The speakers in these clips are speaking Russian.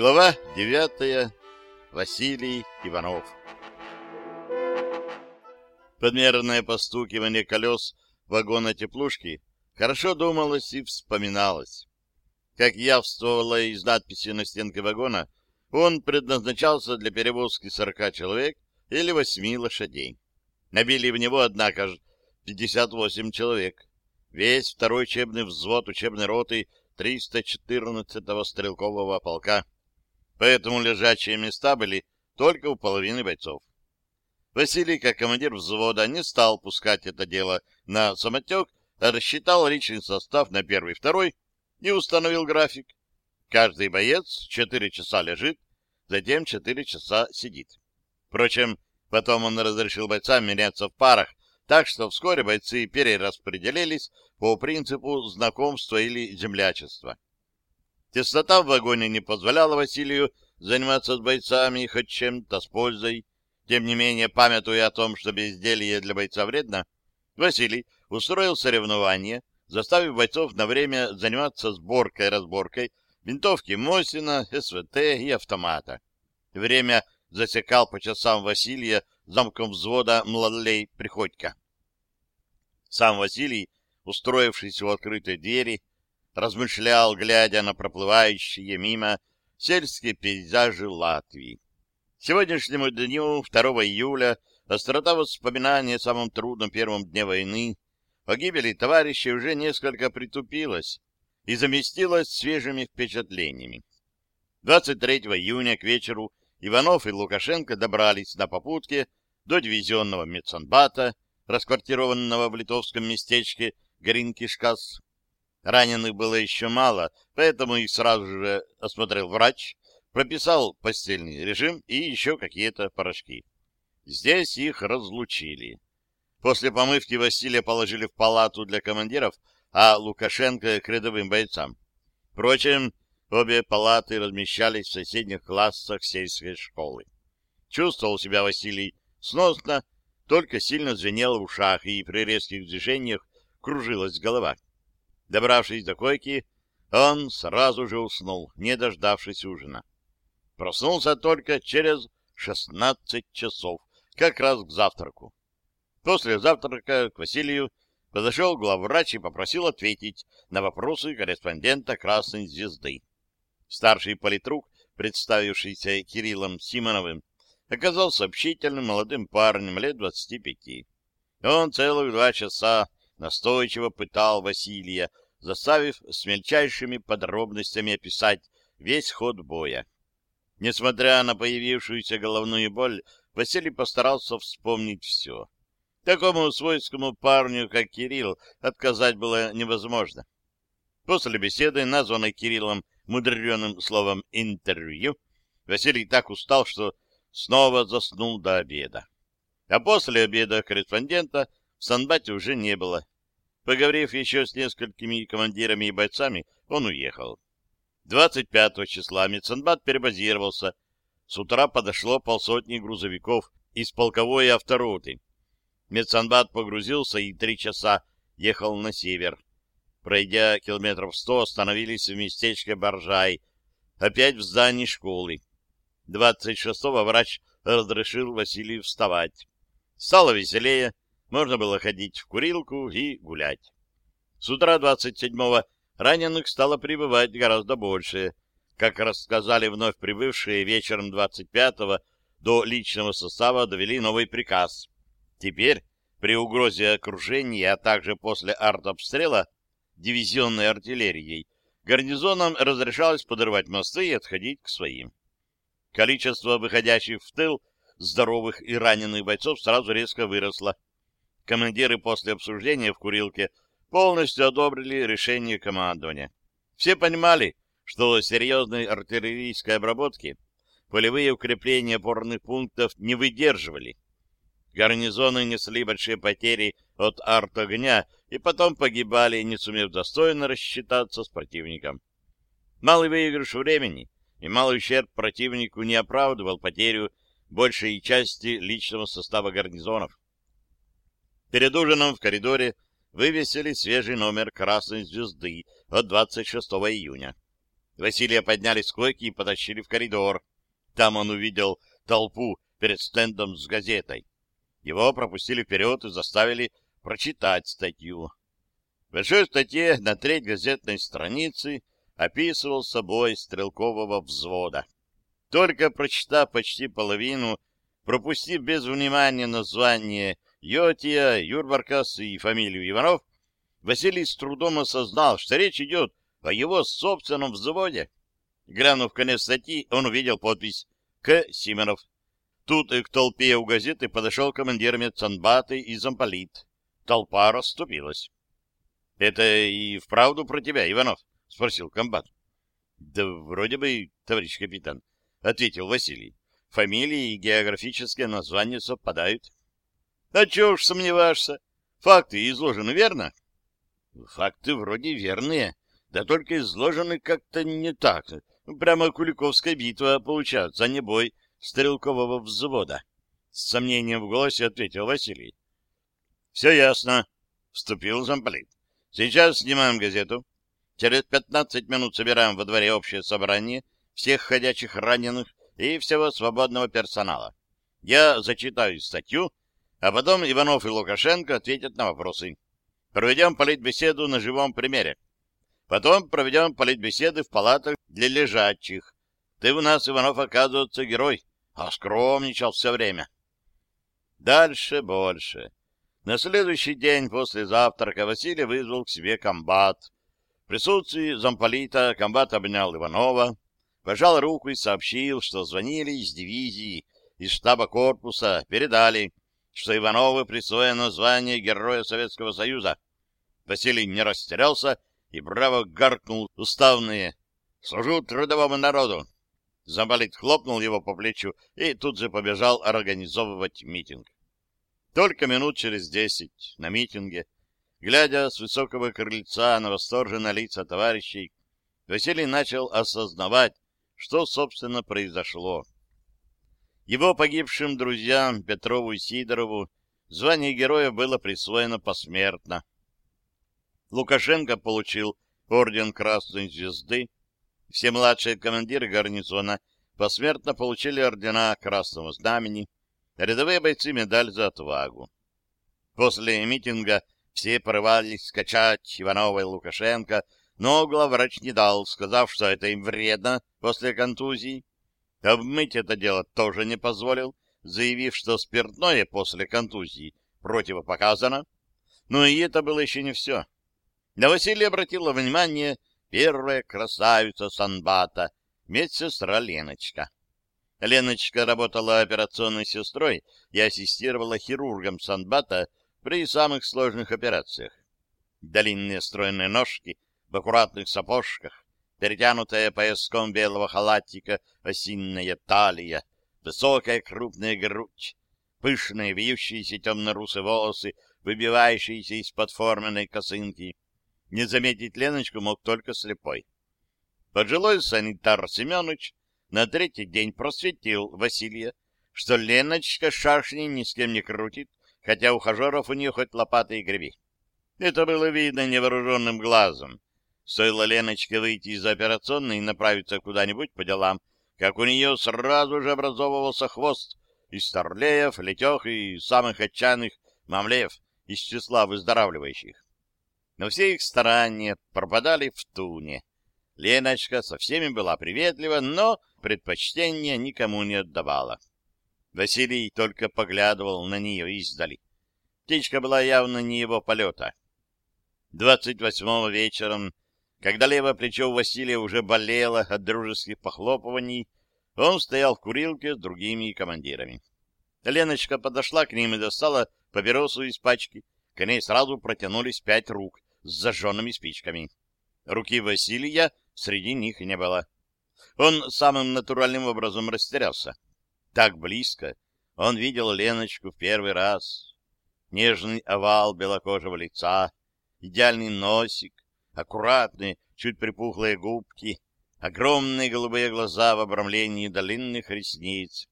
Глава девятая. Василий Иванов. Подмерное постукивание колес вагона теплушки хорошо думалось и вспоминалось. Как явствовало из надписи на стенке вагона, он предназначался для перевозки сорока человек или восьми лошадей. Набили в него, однако же, 58 человек. Весь второй учебный взвод учебной роты 314-го стрелкового полка. Поэтому лежачие места были только у половины бойцов. Василий, как командир взвода, не стал пускать это дело на самотек, а рассчитал личный состав на первый, второй и установил график. Каждый боец четыре часа лежит, затем четыре часа сидит. Впрочем, потом он разрешил бойцам меняться в парах, так что вскоре бойцы перераспределились по принципу знакомства или землячества. Теснота в вагоне не позволяла Василию заниматься с бойцами хоть чем-то с пользой. Тем не менее, памятуя о том, что безделье для бойца вредно, Василий устроил соревнование, заставив бойцов на время заниматься сборкой и разборкой винтовки Мосина, СВТ и автомата. Время засекал по часам Василия замком взвода Младлей Приходько. Сам Василий, устроившись у открытой двери, размышлял, глядя на проплывающие мимо сельские пейзажи Латвии. Сегодняшнему дню, 2 июля, острота воспоминания о самом трудном первом дне войны, о гибели товарищей уже несколько притупилась и заместилась свежими впечатлениями. 23 июня к вечеру Иванов и Лукашенко добрались на попутке до дивизионного медсанбата, расквартированного в литовском местечке Гринкишкас. Раненых было еще мало, поэтому их сразу же осмотрел врач, прописал постельный режим и еще какие-то порошки. Здесь их разлучили. После помывки Василия положили в палату для командиров, а Лукашенко — к рядовым бойцам. Впрочем, обе палаты размещались в соседних классах сельской школы. Чувствовал себя Василий сносно, только сильно звенело в ушах, и при резких движениях кружилась голова. Добравшись до койки, он сразу же уснул, не дождавшись ужина. Проснулся только через 16 часов, как раз к завтраку. После завтрака к Василию подошел главврач и попросил ответить на вопросы корреспондента «Красной звезды». Старший политрук, представившийся Кириллом Симоновым, оказался общительным молодым парнем лет 25. Он целых два часа настойчиво пытал Василия, заставив с мельчайшими подробностями описать весь ход боя. Несмотря на появившуюся головную боль, Василий постарался вспомнить все. Такому свойскому парню, как Кирилл, отказать было невозможно. После беседы, названной Кириллом мудреным словом «интервью», Василий так устал, что снова заснул до обеда. А после обеда корреспондента в Санбате уже не было. Поговорив еще с несколькими командирами и бойцами, он уехал. 25 числа медсанбат перебазировался. С утра подошло полсотни грузовиков из полковой автороты. Медсанбат погрузился и три часа ехал на север. Пройдя километров сто, остановились в местечке Боржай, опять в здании школы. 26-го врач разрешил Василию вставать. Стало веселее, можно было ходить в курилку и гулять. С утра 27-го раненых стало прибывать гораздо больше. Как рассказали вновь прибывшие вечером 25-го, до личного состава довели новый приказ. Теперь, при угрозе окружения, а также после артобстрела дивизионной артиллерией, гарнизонам разрешалось подрывать мосты и отходить к своим. Количество выходящих в тыл здоровых и раненых бойцов сразу резко выросло. Командиры после обсуждения в курилке полностью одобрили решение командования. Все понимали, что серьезной артиллерийской обработки полевые укрепления опорных пунктов не выдерживали. Гарнизоны несли большие потери от арт-огня и потом погибали, не сумев достойно рассчитаться с противником. Малый выигрыш времени и малый ущерб противнику не оправдывал потерю большей части личного состава гарнизонов. Перед ужином в коридоре вывесили свежий номер «Красной звезды» от 26 июня. Василия подняли с койки и потащили в коридор. Там он увидел толпу перед стендом с газетой. Его пропустили вперед и заставили прочитать статью. В большой статье на треть газетной страницы описывал собой стрелкового взвода. Только прочитав почти половину, пропустив без внимания название Йотия, Юрбаркас и фамилию Иванов, Василий с трудом осознал, что речь идет о его собственном взводе. Глянув конец статьи, он увидел подпись «К. Симонов». Тут к толпе у газеты подошел командир медсанбаты и замполит. Толпа расступилась. — Это и вправду про тебя, Иванов? — спросил комбат. — Да вроде бы, товарищ капитан, — ответил Василий. Фамилии и географические названия совпадают. — А чего уж сомневаешься? Факты изложены верно? — Факты вроде верные, да только изложены как-то не так. Прямо Куликовская битва получается, а не бой стрелкового взвода. С сомнением в голосе ответил Василий. — Все ясно, — вступил замполит. — Сейчас снимаем газету. Через пятнадцать минут собираем во дворе общее собрание всех ходячих раненых и всего свободного персонала. Я зачитаю статью, а потом Иванов и Лукашенко ответят на вопросы. Проведем политбеседу на живом примере. Потом проведем политбеседы в палатах для лежачих. Ты у нас, Иванов, оказывается, герой, а скромничал все время. Дальше больше. На следующий день после завтрака Василий вызвал к себе комбат. В присутствии замполита комбат обнял Иванова, пожал руку и сообщил, что звонили из дивизии, из штаба корпуса, передали, что Иванову присвоено звание Героя Советского Союза. Василий не растерялся и браво гаркнул уставные «Служу трудовому народу!». Замполит хлопнул его по плечу и тут же побежал организовывать митинг. Только минут через десять на митинге, глядя с высокого крыльца на восторженные лица товарищей, Василий начал осознавать, что, собственно, произошло. Его погибшим друзьям Петрову и Сидорову звание героя было присвоено посмертно. Лукашенко получил орден Красной Звезды, все младшие командиры гарнизона посмертно получили ордена Красного Знамени, рядовые бойцы медаль за отвагу. После митинга все порывались скачать Иванова и Лукашенко, но главврач не дал, сказав, что это им вредно после контузии. Обмыть это дело тоже не позволил, заявив, что спиртное после контузии противопоказано. Но и это было еще не все. На Василия обратила внимание первая красавица Санбата, медсестра Леночка. Леночка работала операционной сестрой и ассистировала хирургам Санбата при самых сложных операциях. Длинные стройные ножки в аккуратных сапожках, перетянутая пояском белого халатика осинная талия, высокая крупная грудь, пышные вьющиеся темно-русые волосы, выбивающиеся из-под форменной косынки — не заметить Леночку мог только слепой. Пожилой санитар Семенович на третий день просветил Василия, что Леночка шашни ни с кем не крутит, хотя ухажеров у нее хоть лопаты и греби. Это было видно невооруженным глазом. Стоило Леночке выйти из операционной и направиться куда-нибудь по делам, как у нее сразу же образовывался хвост из старлеев, летех и самых отчаянных мамлеев из числа выздоравливающих но все их старания пропадали в туне. Леночка со всеми была приветлива, но предпочтения никому не отдавала. Василий только поглядывал на нее издали. Птичка была явно не его полета. Двадцать восьмого вечером, когда левое плечо у Василия уже болело от дружеских похлопываний, он стоял в курилке с другими командирами. Леночка подошла к ним и достала папиросу из пачки. К ней сразу протянулись пять рук, с зажженными спичками. Руки Василия среди них не было. Он самым натуральным образом растерялся. Так близко он видел Леночку в первый раз. Нежный овал белокожего лица, идеальный носик, аккуратные, чуть припухлые губки, огромные голубые глаза в обрамлении длинных ресниц.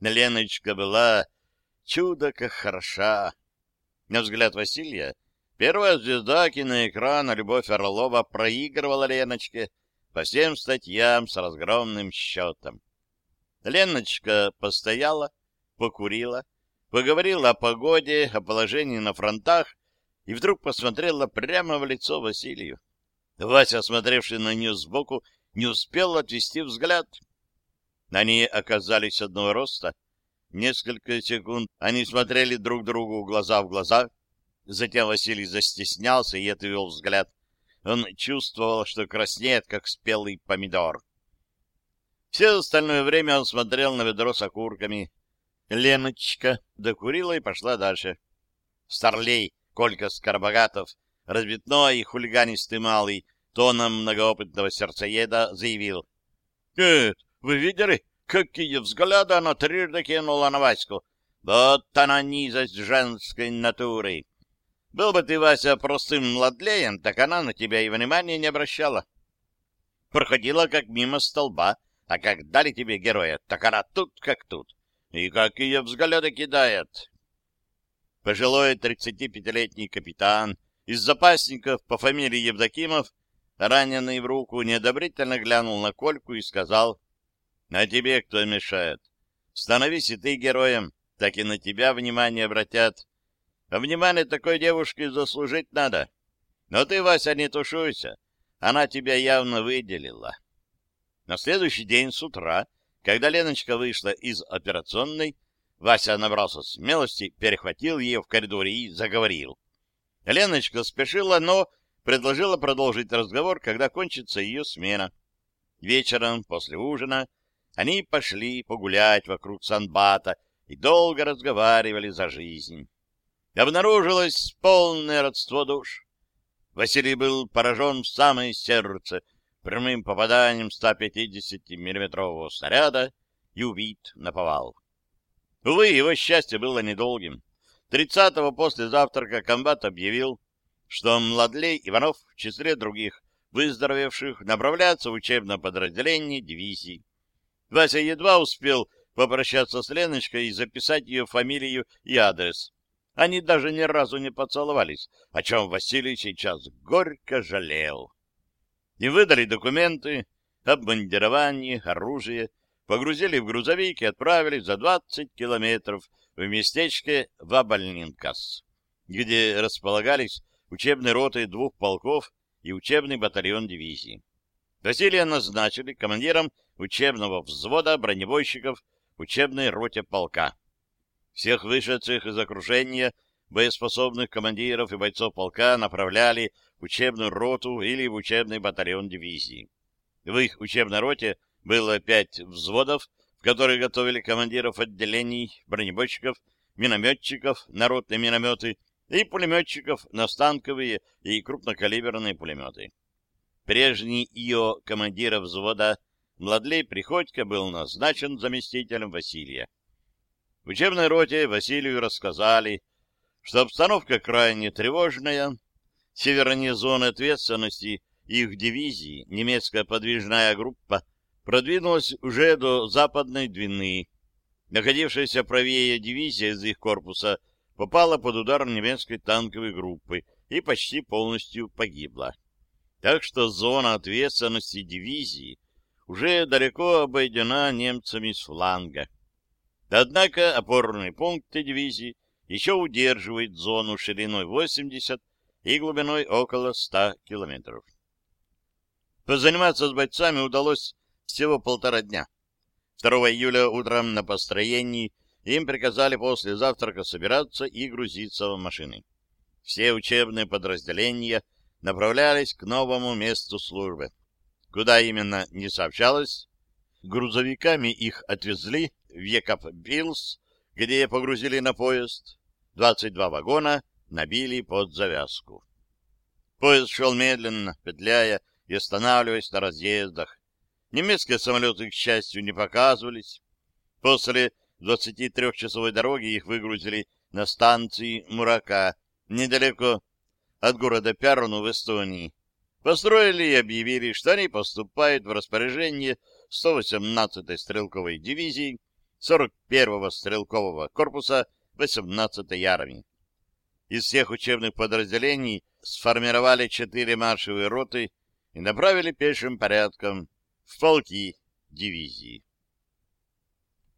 Леночка была чудо как хороша. На взгляд Василия Первая звезда киноэкрана Любовь Орлова проигрывала Леночке, по всем статьям с разгромным счетом. Леночка постояла, покурила, поговорила о погоде, о положении на фронтах и вдруг посмотрела прямо в лицо Василию. Вася, смотревший на нее сбоку, не успел отвести взгляд. Они оказались одного роста. Несколько секунд они смотрели друг другу глаза в глаза. Затем Василий застеснялся и отвел взгляд. Он чувствовал, что краснеет, как спелый помидор. Все остальное время он смотрел на ведро с окурками. Леночка докурила и пошла дальше. Старлей, Колька Скоробогатов, разбитной и хулиганистый малый, тоном многоопытного сердцееда заявил. — Нет, вы видели, какие взгляды она трижды кинула на Ваську? Вот она низость женской натуры. Был бы ты, Вася, простым младлеем, так она на тебя и внимания не обращала. Проходила как мимо столба, а как дали тебе героя, так она тут как тут. И как ее взгляды кидает. Пожилой 35-летний капитан из запасников по фамилии Евдокимов, раненый в руку, неодобрительно глянул на Кольку и сказал, «А тебе кто мешает? Становись и ты героем, так и на тебя внимание обратят. А внимание такой девушке заслужить надо. Но ты, Вася, не тушуйся. Она тебя явно выделила. На следующий день с утра, когда Леночка вышла из операционной, Вася набрался смелости, перехватил ее в коридоре и заговорил. Леночка спешила, но предложила продолжить разговор, когда кончится ее смена. Вечером, после ужина, они пошли погулять вокруг Санбата и долго разговаривали за жизнь обнаружилось полное родство душ. Василий был поражен в самое сердце прямым попаданием 150-миллиметрового снаряда и убит на повал. Увы, его счастье было недолгим. 30-го после завтрака комбат объявил, что Младлей Иванов в числе других выздоровевших направляется в учебное подразделение дивизии. Вася едва успел попрощаться с Леночкой и записать ее фамилию и адрес. Они даже ни разу не поцеловались, о чем Василий сейчас горько жалел. Им выдали документы, обмундирование, оружие, погрузили в грузовик и отправили за 20 километров в местечко Вабальнинкас, где располагались учебные роты двух полков и учебный батальон дивизии. Василия назначили командиром учебного взвода бронебойщиков учебной роте полка. Всех вышедших из окружения боеспособных командиров и бойцов полка направляли в учебную роту или в учебный батальон дивизии. В их учебной роте было пять взводов, в которые готовили командиров отделений, бронебойщиков, минометчиков, народные минометы и пулеметчиков на станковые и крупнокалиберные пулеметы. Прежний ее командира взвода Младлей Приходько был назначен заместителем Василия. В учебной роте Василию рассказали, что обстановка крайне тревожная, севернее зоны ответственности их дивизии немецкая подвижная группа продвинулась уже до западной Двины. Находившаяся правее дивизия из их корпуса попала под удар немецкой танковой группы и почти полностью погибла. Так что зона ответственности дивизии уже далеко обойдена немцами с фланга. Однако опорные пункты дивизии еще удерживают зону шириной 80 и глубиной около 100 километров. Позаниматься с бойцами удалось всего полтора дня. 2 июля утром на построении им приказали после завтрака собираться и грузиться в машины. Все учебные подразделения направлялись к новому месту службы. Куда именно не сообщалось, грузовиками их отвезли в Екап-Биллс, где погрузили на поезд. 22 вагона набили под завязку. Поезд шел медленно, петляя и останавливаясь на разъездах. Немецкие самолеты, к счастью, не показывались. После 23-часовой дороги их выгрузили на станции Мурака, недалеко от города Пярну в Эстонии. Построили и объявили, что они поступают в распоряжение 118-й стрелковой дивизии 41-го стрелкового корпуса 18-й армии. Из всех учебных подразделений сформировали четыре маршевые роты и направили пешим порядком в полки дивизии.